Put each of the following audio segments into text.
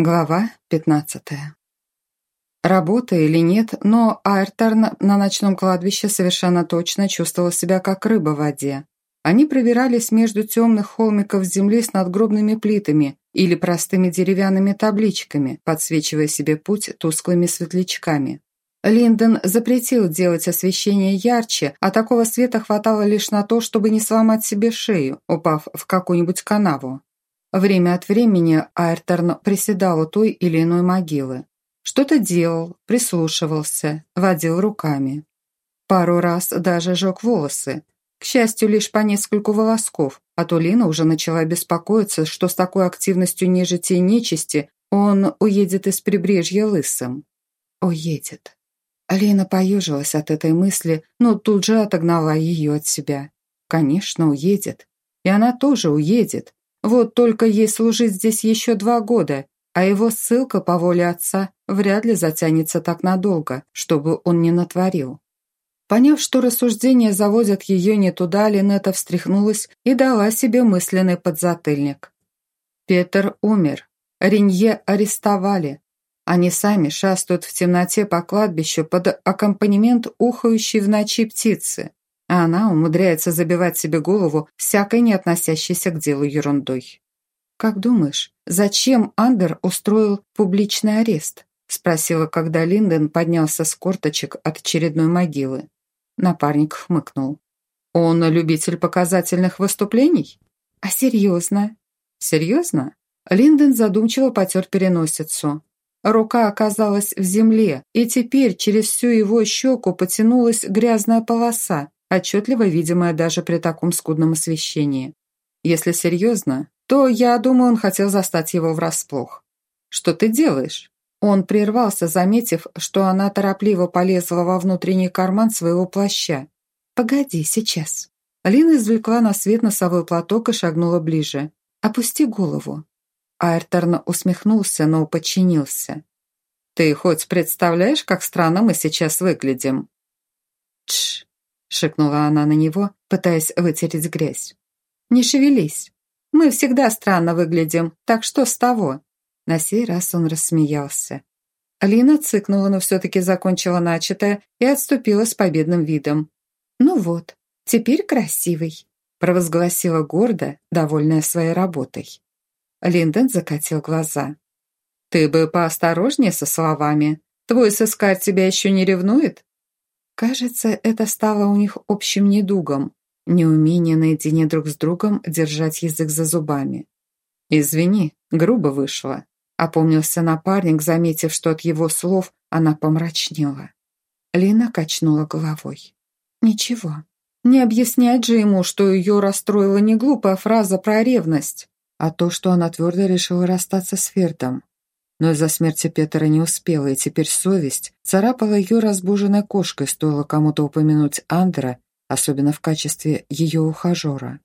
Глава 15. Работа или нет, но Айрторн на ночном кладбище совершенно точно чувствовал себя как рыба в воде. Они пробирались между темных холмиков земли с надгробными плитами или простыми деревянными табличками, подсвечивая себе путь тусклыми светлячками. Линдон запретил делать освещение ярче, а такого света хватало лишь на то, чтобы не сломать себе шею, упав в какую-нибудь канаву. Время от времени Айрторн приседал у той или иной могилы. Что-то делал, прислушивался, водил руками. Пару раз даже жег волосы. К счастью, лишь по нескольку волосков, а то Лина уже начала беспокоиться, что с такой активностью нежити и нечисти он уедет из прибрежья лысым. Уедет. Алина поежилась от этой мысли, но тут же отогнала ее от себя. Конечно, уедет. И она тоже уедет. Вот только ей служить здесь еще два года, а его ссылка по воле отца вряд ли затянется так надолго, чтобы он не натворил. Поняв, что рассуждения заводят ее не туда, Линета встряхнулась и дала себе мысленный подзатыльник. Петр умер. Ренье арестовали. Они сами шастают в темноте по кладбищу под аккомпанемент ухающей в ночи птицы а она умудряется забивать себе голову всякой не относящейся к делу ерундой. «Как думаешь, зачем Андер устроил публичный арест?» спросила, когда Линден поднялся с корточек от очередной могилы. Напарник хмыкнул. «Он любитель показательных выступлений?» «А серьезно?» «Серьезно?» Линден задумчиво потер переносицу. Рука оказалась в земле, и теперь через всю его щеку потянулась грязная полоса, отчетливо видимая даже при таком скудном освещении. Если серьезно, то, я думаю, он хотел застать его врасплох. «Что ты делаешь?» Он прервался, заметив, что она торопливо полезла во внутренний карман своего плаща. «Погоди, сейчас». Лина извлекла на свет носовой платок и шагнула ближе. «Опусти голову». Айрторн усмехнулся, но подчинился. «Ты хоть представляешь, как странно мы сейчас выглядим?» «Тш, — шикнула она на него, пытаясь вытереть грязь. «Не шевелись. Мы всегда странно выглядим, так что с того?» На сей раз он рассмеялся. Алина цыкнула, но все-таки закончила начатое и отступила с победным видом. «Ну вот, теперь красивый», — провозгласила гордо, довольная своей работой. Линдон закатил глаза. «Ты бы поосторожнее со словами. Твой сыскарь тебя еще не ревнует?» Кажется, это стало у них общим недугом, неумение наедине друг с другом держать язык за зубами. «Извини, грубо вышло», — опомнился напарник, заметив, что от его слов она помрачнела. Лина качнула головой. «Ничего. Не объяснять же ему, что ее расстроила не глупая фраза про ревность, а то, что она твердо решила расстаться с Фердом. Но из-за смерти Петра не успела, и теперь совесть царапала ее разбуженной кошкой, стоило кому-то упомянуть Андра, особенно в качестве ее ухажера.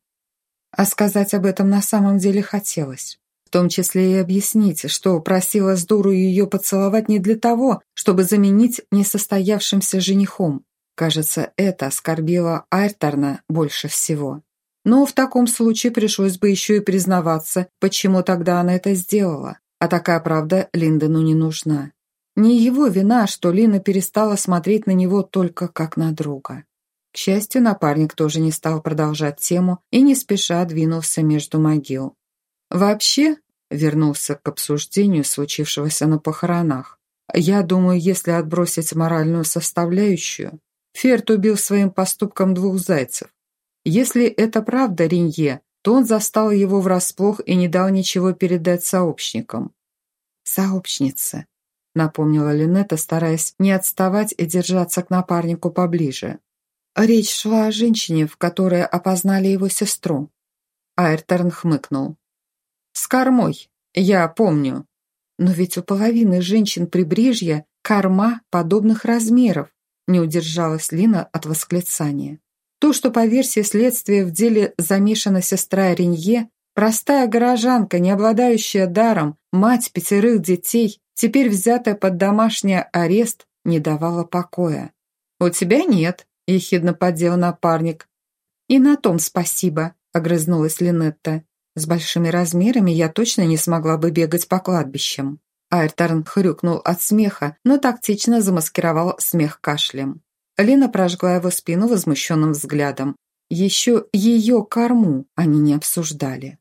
А сказать об этом на самом деле хотелось. В том числе и объяснить, что просила с дуру ее поцеловать не для того, чтобы заменить несостоявшимся женихом. Кажется, это оскорбило Айрторна больше всего. Но в таком случае пришлось бы еще и признаваться, почему тогда она это сделала. А такая правда Линдону не нужна. Не его вина, что Лина перестала смотреть на него только как на друга. К счастью, напарник тоже не стал продолжать тему и не спеша двинулся между могил. Вообще, вернулся к обсуждению случившегося на похоронах. Я думаю, если отбросить моральную составляющую, Ферт убил своим поступком двух зайцев. Если это правда Ринье, то он застал его врасплох и не дал ничего передать сообщникам. «Сообщница», — напомнила Линетта, стараясь не отставать и держаться к напарнику поближе. Речь шла о женщине, в которой опознали его сестру. Айрторн хмыкнул. «С кормой, я помню. Но ведь у половины женщин прибрежья корма подобных размеров», не удержалась Лина от восклицания. То, что по версии следствия в деле замешана сестра Ренье, простая горожанка, не обладающая даром, мать пятерых детей, теперь взятая под домашний арест, не давала покоя. «У тебя нет», – ехидно поддел напарник. «И на том спасибо», – огрызнулась Линетта. С большими размерами я точно не смогла бы бегать по кладбищам. Айрторн хрюкнул от смеха, но тактично замаскировал смех кашлем. Лина прожгла его спину возмущенным взглядом. Еще ее корму они не обсуждали.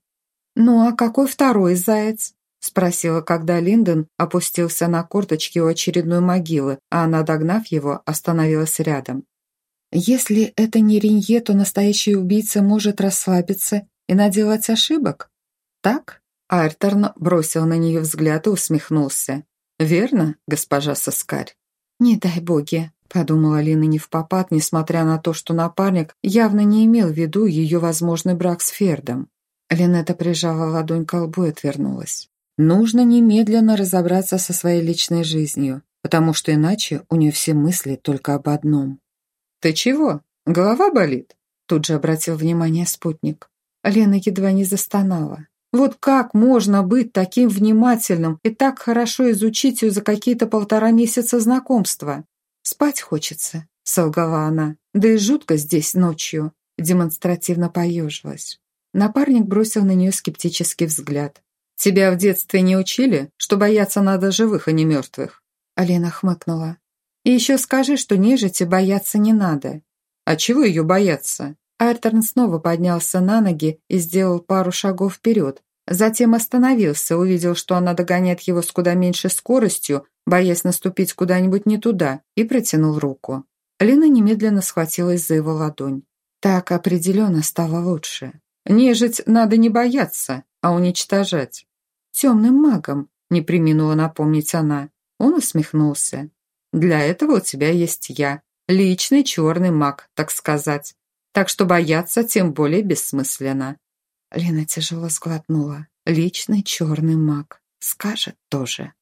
«Ну а какой второй заяц?» спросила, когда Линдон опустился на корточки у очередной могилы, а она, догнав его, остановилась рядом. «Если это не Ринье, то настоящий убийца может расслабиться и наделать ошибок? Так?» Айрторн бросил на нее взгляд и усмехнулся. «Верно, госпожа Соскарь?» «Не дай боги», — подумала Лина не в попад, несмотря на то, что напарник явно не имел в виду ее возможный брак с Фердом. Линетта прижала ладонь к лбу и отвернулась. Нужно немедленно разобраться со своей личной жизнью, потому что иначе у нее все мысли только об одном. «Ты чего? Голова болит?» Тут же обратил внимание спутник. Лена едва не застонала. Вот как можно быть таким внимательным и так хорошо изучить ее за какие-то полтора месяца знакомства? Спать хочется, солгала она. Да и жутко здесь ночью. Демонстративно поежилась. Напарник бросил на нее скептический взгляд. «Тебя в детстве не учили, что бояться надо живых, а не мертвых?» Алина хмыкнула. «И еще скажи, что нежити бояться не надо». «А чего ее бояться?» Айрторн снова поднялся на ноги и сделал пару шагов вперед. Затем остановился, увидел, что она догоняет его с куда меньшей скоростью, боясь наступить куда-нибудь не туда, и протянул руку. Лина немедленно схватилась за его ладонь. Так определенно стало лучше. «Нежить надо не бояться, а уничтожать». «Темным магом», — не приминула напомнить она. Он усмехнулся. «Для этого у тебя есть я, личный черный маг, так сказать так что бояться тем более бессмысленно». Лена тяжело сглотнула. «Личный черный маг. Скажет тоже».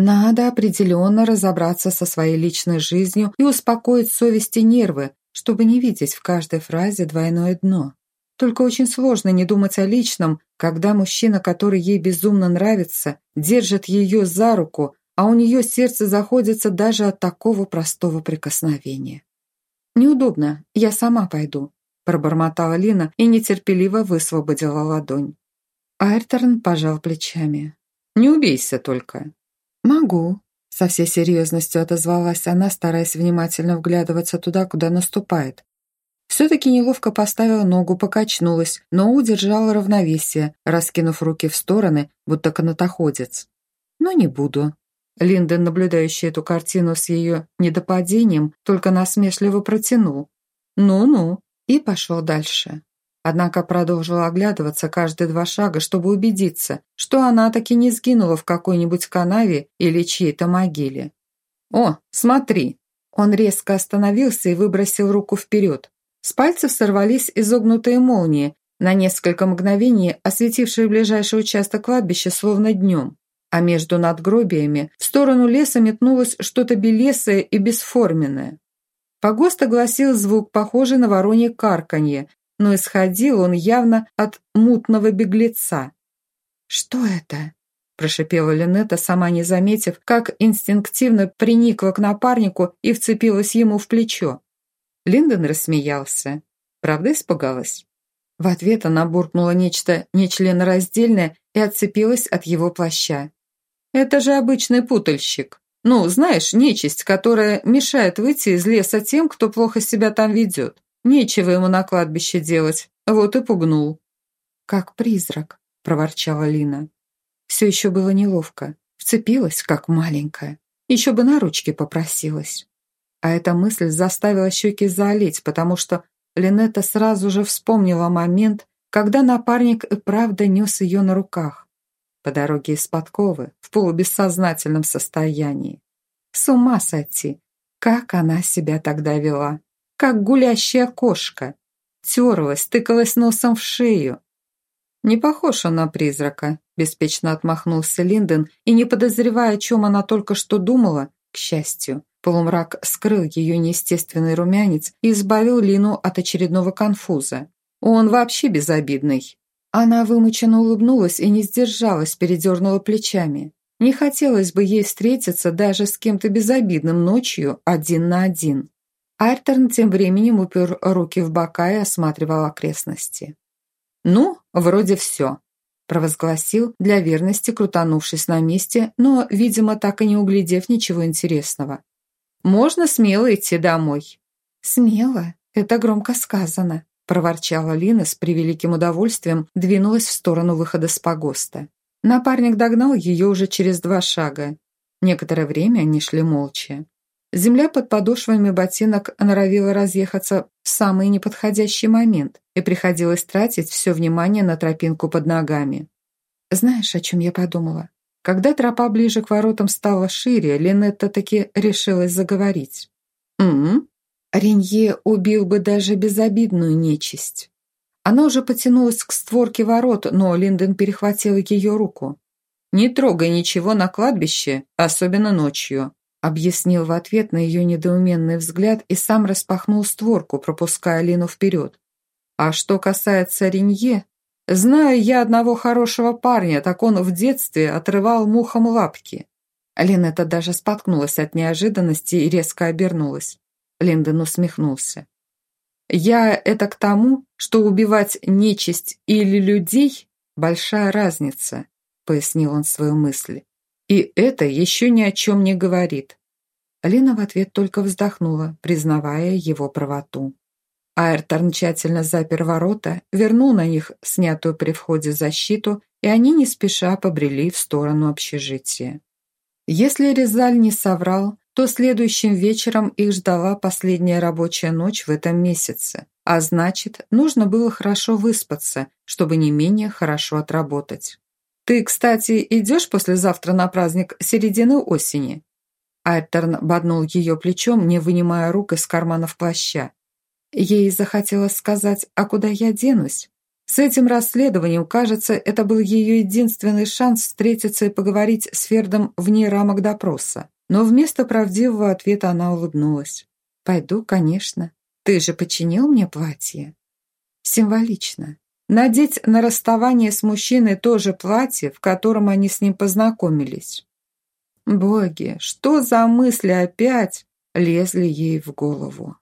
Надо определенно разобраться со своей личной жизнью и успокоить совесть и нервы, чтобы не видеть в каждой фразе двойное дно. Только очень сложно не думать о личном, когда мужчина, который ей безумно нравится, держит ее за руку, а у нее сердце заходится даже от такого простого прикосновения. «Неудобно, я сама пойду», – пробормотала Лина и нетерпеливо высвободила ладонь. Айрторн пожал плечами. «Не убейся только». «Могу», – со всей серьезностью отозвалась она, стараясь внимательно вглядываться туда, куда наступает. Все-таки неловко поставила ногу, покачнулась, но удержала равновесие, раскинув руки в стороны, будто канатоходец. «Но не буду», Линдон, наблюдающий эту картину с ее недопадением, только насмешливо протянул. «Ну-ну», и пошел дальше. Однако продолжил оглядываться каждые два шага, чтобы убедиться, что она таки не сгинула в какой-нибудь канаве или чьей-то могиле. «О, смотри!» Он резко остановился и выбросил руку вперед. С пальцев сорвались изогнутые молнии, на несколько мгновений осветившие ближайший участок кладбища словно днем а между надгробиями в сторону леса метнулось что-то белесое и бесформенное. Погост огласил звук, похожий на воронье карканье, но исходил он явно от мутного беглеца. «Что это?» – прошипела Линетта, сама не заметив, как инстинктивно приникла к напарнику и вцепилась ему в плечо. Линдон рассмеялся. Правда испугалась? В ответ она буркнула нечто нечленораздельное и отцепилась от его плаща. Это же обычный путальщик. Ну, знаешь, нечисть, которая мешает выйти из леса тем, кто плохо себя там ведет. Нечего ему на кладбище делать. Вот и пугнул. «Как призрак», – проворчала Лина. Все еще было неловко. Вцепилась, как маленькая. Еще бы на ручки попросилась. А эта мысль заставила щеки залить, потому что Линетта сразу же вспомнила момент, когда напарник и правда нес ее на руках по дороге из подковы в полубессознательном состоянии. С ума сойти! Как она себя тогда вела! Как гулящая кошка! Терлась, тыкалась носом в шею. «Не похож он на призрака», – беспечно отмахнулся Линден, и, не подозревая, о чем она только что думала, к счастью, полумрак скрыл ее неестественный румянец и избавил Лину от очередного конфуза. Он вообще безобидный. Она вымученно улыбнулась и не сдержалась, передернула плечами. Не хотелось бы ей встретиться даже с кем-то безобидным ночью один на один. Айрторн тем временем упер руки в бока и осматривал окрестности. «Ну, вроде все», провозгласил, для верности крутанувшись на месте, но, видимо, так и не углядев ничего интересного. «Можно смело идти домой». «Смело? Это громко сказано», проворчала Лина с превеликим удовольствием, двинулась в сторону выхода с погоста. Напарник догнал ее уже через два шага. Некоторое время они шли молча. Земля под подошвами ботинок норовила разъехаться в самый неподходящий момент, и приходилось тратить все внимание на тропинку под ногами. Знаешь, о чем я подумала? Когда тропа ближе к воротам стала шире, Линетта таки решилась заговорить. «Угу». Ренье убил бы даже безобидную нечисть. Она уже потянулась к створке ворот, но Линден перехватил ее руку. «Не трогай ничего на кладбище, особенно ночью», объяснил в ответ на ее недоуменный взгляд и сам распахнул створку, пропуская Лину вперед. «А что касается Ренье, знаю я одного хорошего парня, так он в детстве отрывал мухам лапки». Линетта даже споткнулась от неожиданности и резко обернулась. Линдон усмехнулся. «Я это к тому, что убивать нечисть или людей – большая разница», – пояснил он свою мысль. «И это еще ни о чем не говорит». Лина в ответ только вздохнула, признавая его правоту. Айрторн тщательно запер ворота, вернул на них снятую при входе защиту, и они не спеша побрели в сторону общежития. Если Резаль не соврал, то следующим вечером их ждала последняя рабочая ночь в этом месяце, а значит, нужно было хорошо выспаться, чтобы не менее хорошо отработать. «Ты, кстати, идешь послезавтра на праздник середины осени?» Айтерн боднул ее плечом, не вынимая рук из карманов плаща. Ей захотелось сказать «А куда я денусь?». С этим расследованием, кажется, это был ее единственный шанс встретиться и поговорить с Фердом вне рамок допроса. Но вместо правдивого ответа она улыбнулась. «Пойду, конечно. Ты же починил мне платье?» Символично. Надеть на расставание с мужчиной то же платье, в котором они с ним познакомились. Боги, что за мысли опять лезли ей в голову?